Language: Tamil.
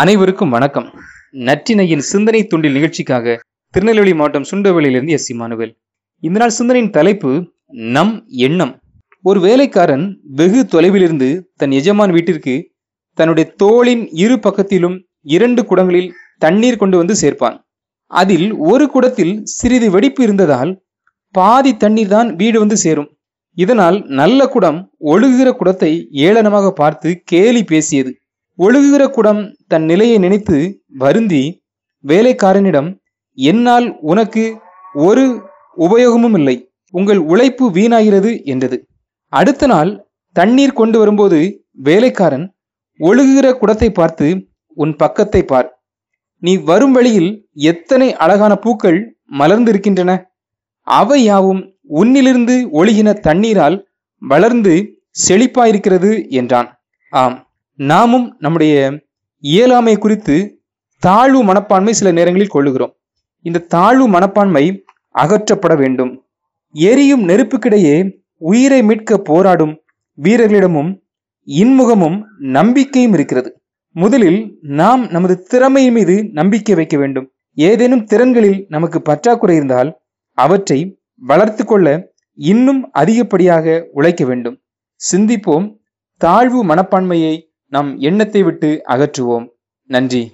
அனைவருக்கும் வணக்கம். நற்றினையின் சிந்தனை துண்டில் நிகழ்ச்சிக்காக திருநெல்வேலி மாவட்டம் சுண்டவெளியிலிருந்து எஸ் இமானுவேல் இந்த நாள் சிந்தனையின் தலைப்பு நம் எண்ணம். ஒரு வேலைக்காரன் வெகு தொலைவிலிருந்து தன் எஜமான் வீட்டிற்கு தன்னுடைய தோளின் இரு பக்கத்திலும் இரண்டு குடங்களில் தண்ணீர் கொண்டு வந்து சேர்ப்பான். அதில் ஒரு குடத்தில் சிறிது வெடிப்பு இருந்ததால் பாதி தண்ணீர் தான் வீடு வந்து சேரும். இதனால் நல்ல குடம் ஒழுகுகிற குடத்தை ஏளனமாக பார்த்து கேலி பேசியது. ஒழுகுகிற குடம் தன் நிலையை நினைத்து வருந்தி வேலைக்காரனிடம் என்னால் உனக்கு ஒரு உபயோகமும் இல்லை உங்கள் உழைப்பு வீணாகிறது என்றது. அடுத்த நாள் தண்ணீர் கொண்டு வரும்போது வேலைக்காரன் ஒழுகுகிற குடத்தை பார்த்து உன் பக்கத்தை பார். நீ வரும் வழியில் எத்தனை அழகான பூக்கள் மலர்ந்திருக்கின்றன. அவை யாவும் உன்னிலிருந்து ஒழுகின தண்ணீரால் வளர்ந்து செழிப்பாயிருக்கிறது என்றான். ஆம். நாமும் நம்முடைய இயலாமை குறித்து தாழ்வு மனப்பான்மை சில நேரங்களில் கொள்ளுகிறோம். இந்த தாழ்வு மனப்பான்மை அகற்றப்பட வேண்டும். எரியும் நெருப்புக்கிடையே உயிரை மீட்க போராடும் வீரர்களிடமும் இன்முகமும் நம்பிக்கையும் இருக்கிறது. முதலில் நாம் நமது திறமையின் மீது நம்பிக்கை வைக்க வேண்டும். ஏதேனும் திறன்களில் நமக்கு பற்றாக்குறை இருந்தால் அவற்றை வளர்த்து கொள்ள இன்னும் அதிகப்படியாக உழைக்க வேண்டும். சிந்திப்போம். தாழ்வு மனப்பான்மையை நம் எண்ணத்தை விட்டு அகற்றுவோம். நன்றி.